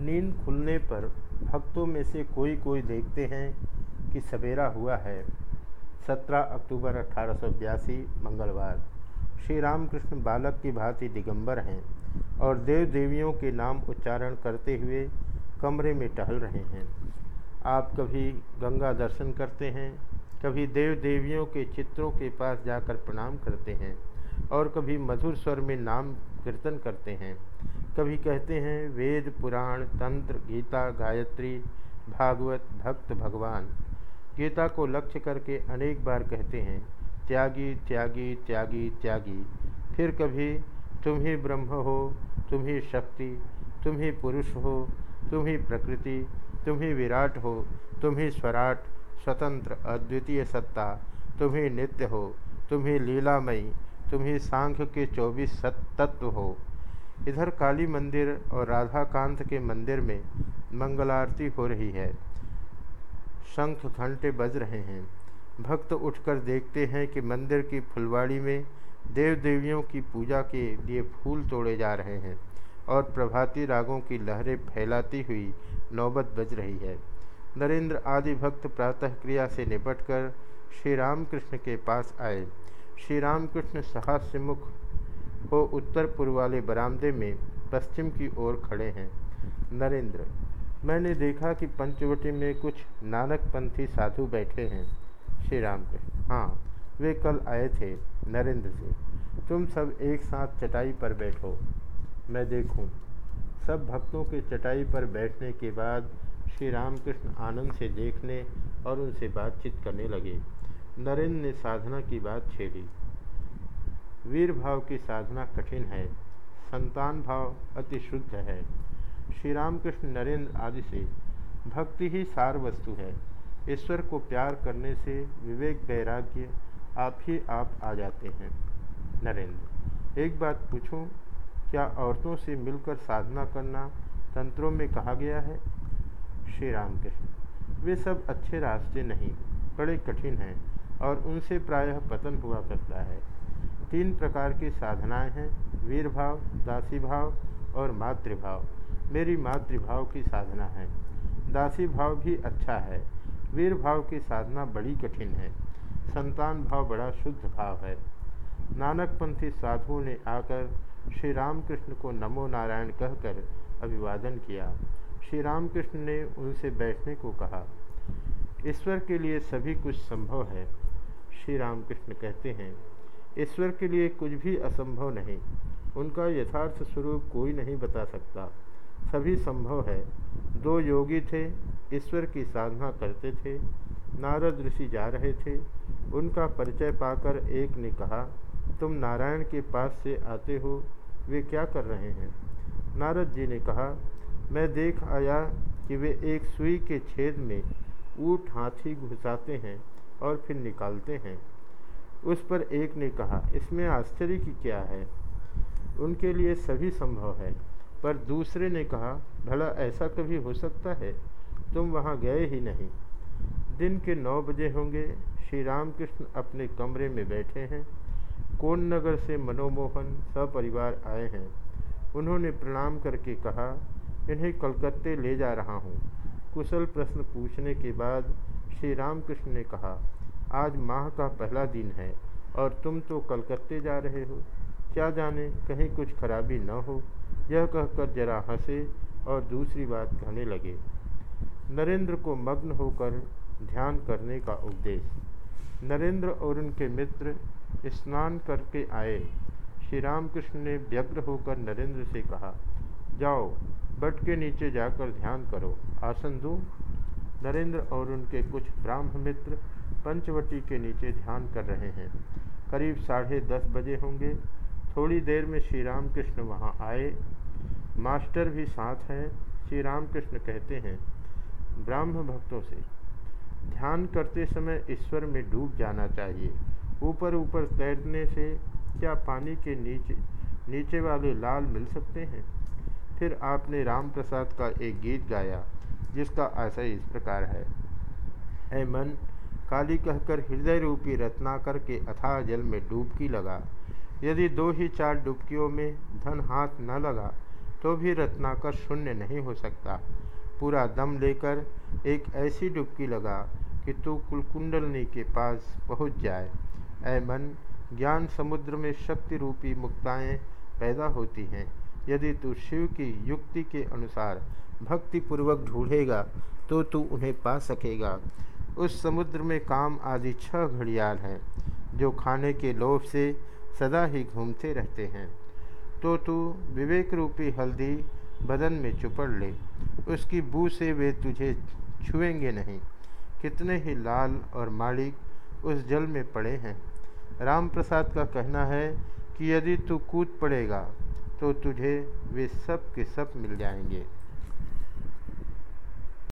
नींद खुलने पर भक्तों में से कोई कोई देखते हैं कि सवेरा हुआ है। 17 अक्टूबर अठारह सौ बयासी, मंगलवार। श्री रामकृष्ण बालक की भांति दिगंबर हैं और देव देवियों के नाम उच्चारण करते हुए कमरे में टहल रहे हैं। आप कभी गंगा दर्शन करते हैं, कभी देव देवियों के चित्रों के पास जाकर प्रणाम करते हैं। और कभी मधुर स्वर में नाम कीर्तन करते हैं। कभी कहते हैं, वेद, पुराण, तंत्र, गीता, गायत्री, भागवत, भक्त, भगवान। गीता को लक्ष्य करके अनेक बार कहते हैं, त्यागी त्यागी त्यागी त्यागी। फिर कभी तुम ही ब्रह्म हो तुम ही शक्ति तुम ही पुरुष हो तुम ही प्रकृति तुम ही विराट हो तुम ही स्वराट, स्वतंत्र, अद्वितीय सत्ता तुम ही नित्य हो तुम ही लीलामयी तुम ही सांख्य के चौबीस सत तत्व हो। इधर काली मंदिर और राधाकांत के मंदिर में मंगल आरती हो रही है। शंख घंटे बज रहे हैं। भक्त उठकर देखते हैं कि मंदिर की फुलवाड़ी में देव देवियों की पूजा के लिए फूल तोड़े जा रहे हैं और प्रभाती रागों की लहरें फैलाती हुई नौबत बज रही है। नरेंद्र आदि भक्त प्रातः क्रिया से निपटकर श्री रामकृष्ण के पास आए। श्री रामकृष्ण सहास्य मुख हो उत्तर पूर्व वाले बरामदे में पश्चिम की ओर खड़े हैं। नरेंद्र, मैंने देखा कि पंचवटी में कुछ नानकपंथी साधु बैठे हैं। श्री राम कृष्ण हाँ वे कल आए थे। नरेंद्र से तुम सब एक साथ चटाई पर बैठो। मैं देखूँ। सब भक्तों के चटाई पर बैठने के बाद श्री रामकृष्ण आनंद से देखने और उनसे बातचीत करने लगे। नरेंद्र ने साधना की बात छेड़ी। वीर भाव की साधना कठिन है, संतान भाव अति शुद्ध है। श्री रामकृष्ण नरेंद्र आदि से भक्ति ही सार वस्तु है। ईश्वर को प्यार करने से विवेक, वैराग्य आप ही आप आ जाते हैं। नरेंद्र एक बात पूछूँ, क्या औरतों से मिलकर साधना करना तंत्रों में कहा गया है? श्री रामकृष्ण वे सब अच्छे रास्ते नहीं, बड़े कठिन हैं। और उनसे प्रायः पतन हुआ करता है। तीन प्रकार की साधनाएँ हैं वीर भाव दासी भाव और मातृभाव। मेरी मातृभाव की साधना है। दासी भाव भी अच्छा है। वीर भाव की साधना बड़ी कठिन है। संतान भाव बड़ा शुद्ध भाव है। नानकपंथी साधुओं ने आकर श्री रामकृष्ण को नमो नारायण कहकर अभिवादन किया। श्री रामकृष्ण ने उनसे बैठने को कहा, ईश्वर के लिए सभी कुछ संभव है। श्री रामकृष्ण कहते हैं, ईश्वर के लिए कुछ भी असंभव नहीं, उनका यथार्थ स्वरूप कोई नहीं बता सकता। सभी संभव है। दो योगी थे, ईश्वर की साधना करते थे, नारद ऋषि जा रहे थे। उनका परिचय पाकर एक ने कहा, तुम नारायण के पास से आते हो, वे क्या कर रहे हैं? नारद जी ने कहा, मैं देख आया कि वे एक सुई के छेद में ऊट हाथी घुसाते हैं। और फिर निकालते हैं। उस पर एक ने कहा, इसमें आश्चर्य की क्या है? उनके लिए सभी संभव है। पर दूसरे ने कहा, भला ऐसा कभी हो सकता है? तुम वहाँ गए ही नहीं। दिन के नौ बजे होंगे श्री रामकृष्ण अपने कमरे में बैठे हैं। कोन नगर से मनोमोहन सपरिवार आए हैं। उन्होंने प्रणाम करके कहा, इन्हें कलकत्ते ले जा रहा हूँ। कुशल प्रश्न पूछने के बाद श्री रामकृष्ण ने कहा, आज माह का पहला दिन है और तुम तो कलकत्ते जा रहे हो। क्या जाने, कहीं कुछ खराबी न हो। यह कहकर जरा हंसे और दूसरी बात कहने लगे, नरेंद्र को मग्न होकर ध्यान करने का उपदेश। नरेंद्र और उनके मित्र स्नान करके आए। श्री रामकृष्ण ने व्यग्र होकर नरेंद्र से कहा, जाओ, बट के नीचे जाकर ध्यान करो। आसन दो? नरेंद्र और उनके कुछ ब्राह्म मित्र पंचवटी के नीचे ध्यान कर रहे हैं। करीब साढ़े दस बजे होंगे। थोड़ी देर में श्री रामकृष्ण वहाँ आए। मास्टर भी साथ हैं, श्री रामकृष्ण कहते हैं ब्राह्म भक्तों से, ध्यान करते समय ईश्वर में डूब जाना चाहिए। ऊपर ऊपर तैरने से क्या पानी के नीचे नीचे वाले लाल मिल सकते हैं? फिर आपने राम प्रसाद का एक गीत गाया। जिसका आशय इस प्रकार है। ऐ मन, काली कहकर हृदय रूपी रत्नाकर के अथाह जल में डुबकी लगा। यदि दो ही चार डुबकियों में धन हाथ न लगा तो भी रत्नाकर शून्य नहीं हो सकता। पूरा दम लेकर एक ऐसी डुबकी लगा कि तू कुलकुंडलनी के पास पहुँच जाए। ऐ मन, ज्ञान समुद्र में शक्ति रूपी मुक्ताएँ पैदा होती हैं। यदि तू शिव की युक्ति के अनुसार भक्तिपूर्वक ढूंढेगा तो तू उन्हें पा सकेगा। उस समुद्र में काम आदि छह घड़ियाल हैं, जो खाने के लोभ से सदा ही घूमते रहते हैं। तो तू विवेक रूपी हल्दी बदन में चुपड़ ले। उसकी बू से वे तुझे छुएँगे नहीं। कितने ही लाल और मालिक उस जल में पड़े हैं। राम प्रसाद का कहना है कि यदि तू कूद पड़ेगा तो तुझे वे सब के सब मिल जाएँगे।